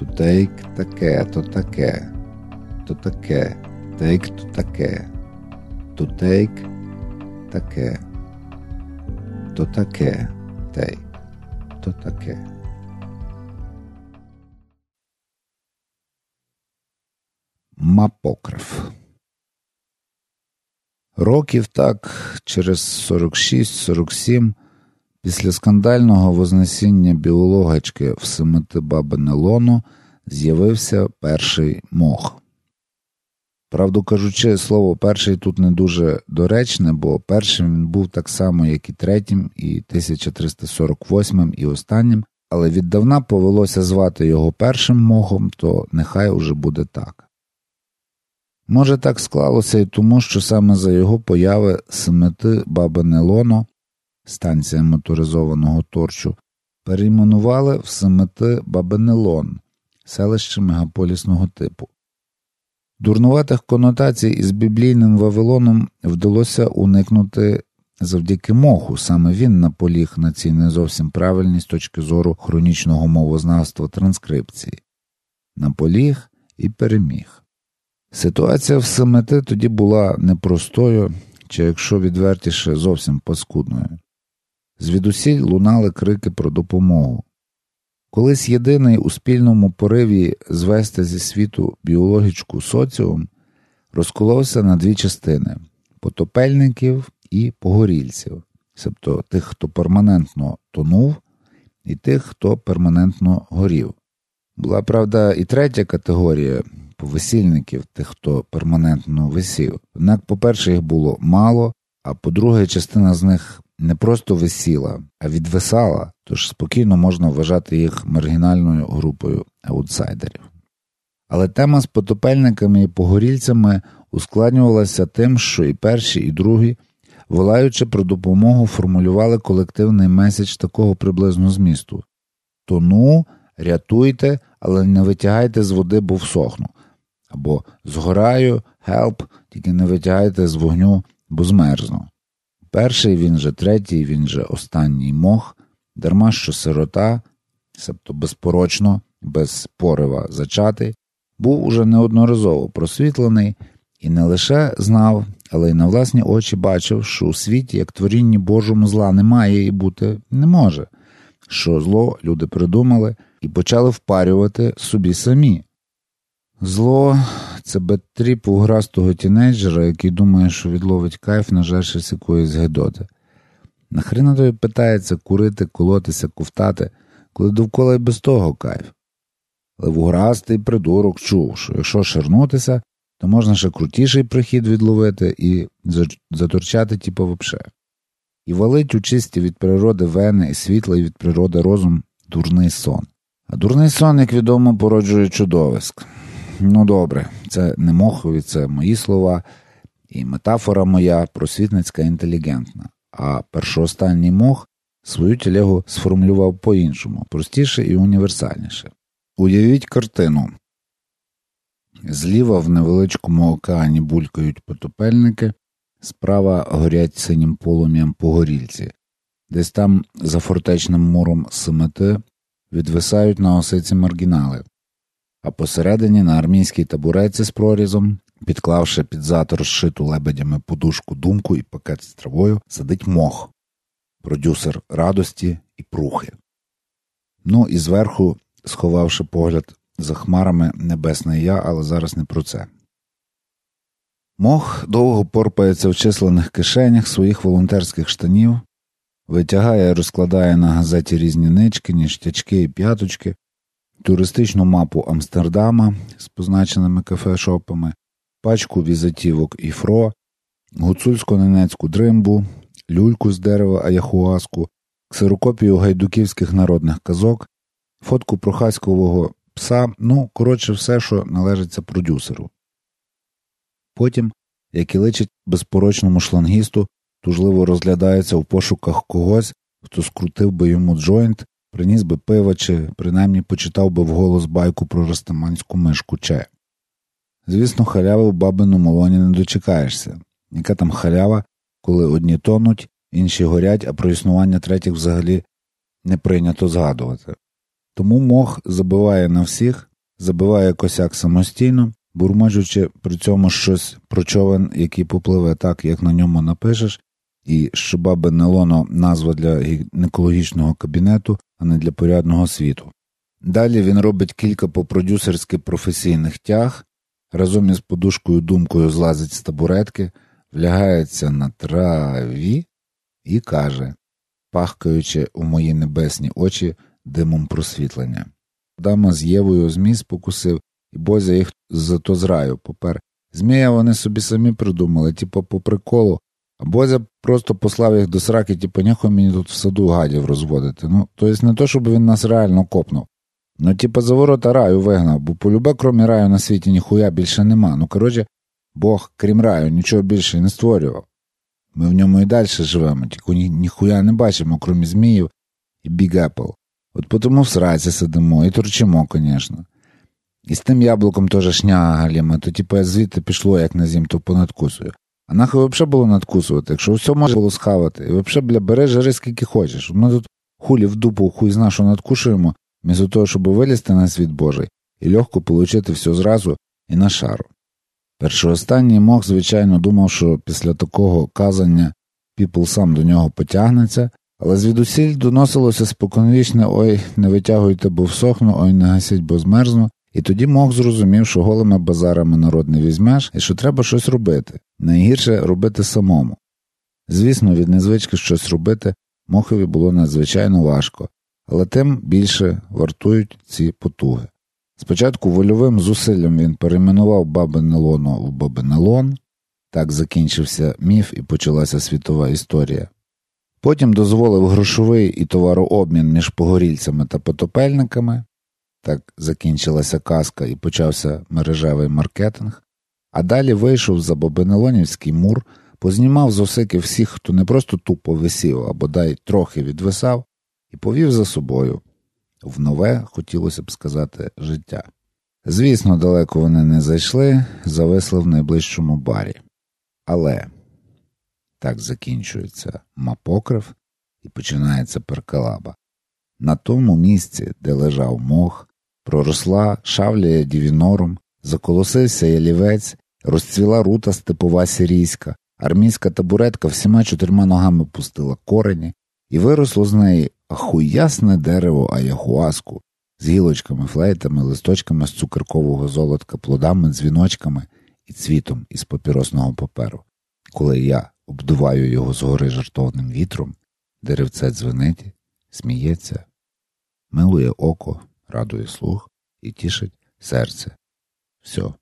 тутейк таке, то таке, то таке, тейк то таке, тутейк таке, то таке, тейк, то таке. Мапокрив. Років так, через 46-47, після скандального вознесіння біологачки в семити бабине лоно з'явився перший мох. Правду кажучи, слово перший тут не дуже доречне, бо першим він був так само, як і третім, і 1348 і останнім, але віддавна повелося звати його першим мохом, то нехай уже буде так. Може, так склалося і тому, що саме за його появи семити Бабине Лоно, станція моторизованого торчу, перейменували в семити Бабинелон, селище мегаполісного типу. Дурнуватих конотацій із біблійним Вавилоном вдалося уникнути завдяки моху, саме він наполіг на цій не зовсім правильній з точки зору хронічного мовознавства транскрипції, наполіг і переміг. Ситуація в Семети тоді була непростою, чи, якщо відвертіше, зовсім паскудною. Звідусіль лунали крики про допомогу. Колись єдиний у спільному пориві звести зі світу біологічку соціум розколовся на дві частини потопельників і погорільців, тобто тих, хто перманентно тонув, і тих, хто перманентно горів. Була правда і третя категорія весільників, тих, хто перманентно висів. Однак, по-перше, їх було мало, а по-друге, частина з них не просто висіла, а відвисала, тож спокійно можна вважати їх маргінальною групою аутсайдерів. Але тема з потопельниками і погорільцями ускладнювалася тим, що і перші, і другі, волаючи про допомогу, формулювали колективний меседж такого приблизно змісту Тону, рятуйте, але не витягайте з води, бо всохну або згораю, help, тільки не витягайте з вогню, бо змерзну. Перший він же третій, він же останній мох, дарма що сирота, себто безпорочно, без порива зачатий, був уже неодноразово просвітлений і не лише знав, але й на власні очі бачив, що у світі, як творінні Божому зла немає і бути не може, що зло люди придумали і почали впарювати собі самі. Зло це bad trip вуграстого тінейджера, який думає, що відловить кайф, нажершись якоїсь гедоти. Нахрена тобі питається курити, колотися, ковтати, коли довкола й без того кайф. Але вуграстий придурок чув, що якщо ширнутися, то можна ще крутіший прихід відловити і заторчати типу вообще. І валить у чисті від природи вени і світлий від природи розум дурний сон. А дурний сон, як відомо, породжує чудовиськ. Ну добре, це не мохові, це мої слова, і метафора моя просвітницька інтелігентна. А першоостанній мох свою телегу сформулював по-іншому, простіше і універсальніше. Уявіть картину. Зліва в невеличкому океані булькають потопельники, справа горять синім полум'ям погорільці, десь там за фортечним муром семети відвисають на осиці маргінали, а посередині на армійській табуреці з прорізом, підклавши під зад розшиту лебедями подушку думку і пакет з травою, сидить мох, продюсер радості і прухи. Ну і зверху, сховавши погляд за хмарами небесне я, але зараз не про це. Мох довго порпається в численних кишенях своїх волонтерських штанів, витягає, розкладає на газеті різні нички, ніштячки і п'яточки, туристичну мапу Амстердама з позначеними кафешопами, пачку візитівок Іфро, гуцульсько ненецьку дримбу, люльку з дерева Аяхуаску, ксерокопію гайдуківських народних казок, фотку прохаськового пса, ну, коротше, все, що належиться продюсеру. Потім, як і личить безпорочному шлангісту, тужливо розглядається в пошуках когось, хто скрутив би йому джойнт приніс би пива чи принаймні почитав би вголос байку про ростаманську мишку Че. Звісно, халяви в бабиному лоні не дочекаєшся. Яка там халява, коли одні тонуть, інші горять, а про існування третіх взагалі не прийнято згадувати. Тому мох забиває на всіх, забиває косяк самостійно, бурмочучи при цьому щось про човен, який попливе так, як на ньому напишеш, і що баби Нелоно назва для гінекологічного кабінету, а не для порядного світу. Далі він робить кілька попродюсерськи професійних тяг, разом із подушкою думкою злазить з табуретки, влягається на траві і каже, пахкаючи у мої небесні очі димом просвітлення. Дама з Євою змій покусив, і Бозя їх зато з раю попер. Змія вони собі самі придумали, типу по приколу, Бозя просто послав їх до сраки, типу, нехуй мені тут в саду гадів розводити. Ну, тобто не то, щоб він нас реально копнув. Ну, типа, за ворота раю вигнав, бо полюбе, крім раю на світі, ніхуя більше нема. Ну, коротше, Бог, крім раю, нічого більше не створював. Ми в ньому і далі живемо, тільки ні, ніхуя не бачимо, крім зміїв і Біг Apple. От потому в сраці сидимо і торчимо, звісно. І з тим яблуком теж шняга галіма, то типу звідти пішло, як на зім, то понадкусую. А нахуй взагалі було надкусувати, якщо все можна було схавати. І взагалі, бля, бери жири скільки хочеш. Ми тут хулі в дупу хуй зна, що надкушуємо, місто того, щоб вилізти на світ Божий і легко получити все зразу і на шару. Першоостанній мох, звичайно, думав, що після такого казання піпл сам до нього потягнеться, але звідусіль доносилося споконвічне ой, не витягуйте, бо всохну, ой, не гасіть, бо змерзну. І тоді мох зрозумів, що голими базарами народ не візьмеш і що треба щось робити. Найгірше робити самому. Звісно, від незвички щось робити мохові було надзвичайно важко, але тим більше вартують ці потуги. Спочатку вольовим зусиллям він перейменував Бабинелону в Бабинелон, так закінчився міф і почалася світова історія. Потім дозволив грошовий і товарообмін між погорільцями та потопельниками, так закінчилася казка і почався мережевий маркетинг, а далі вийшов за Бабинелонівський мур, познімав з осики всіх, хто не просто тупо висів, а бодай трохи відвисав, і повів за собою в нове, хотілося б сказати, життя. Звісно, далеко вони не зайшли, зависли в найближчому барі. Але так закінчується мапокрив і починається перкалаба. На тому місці, де лежав мох, проросла шавлія дівінорум, заколосився ялівець, розцвіла рута степова сирійська, армійська табуретка всіма чотирма ногами пустила корені, і виросло з неї ахуясне дерево аяхуаску з гілочками, флейтами, листочками з цукеркового золотка, плодами, дзвіночками і цвітом із папіросного паперу. Коли я обдуваю його згори жартовним вітром, деревце дзвенить, сміється, милує око, радує слух і тішить серце. Все.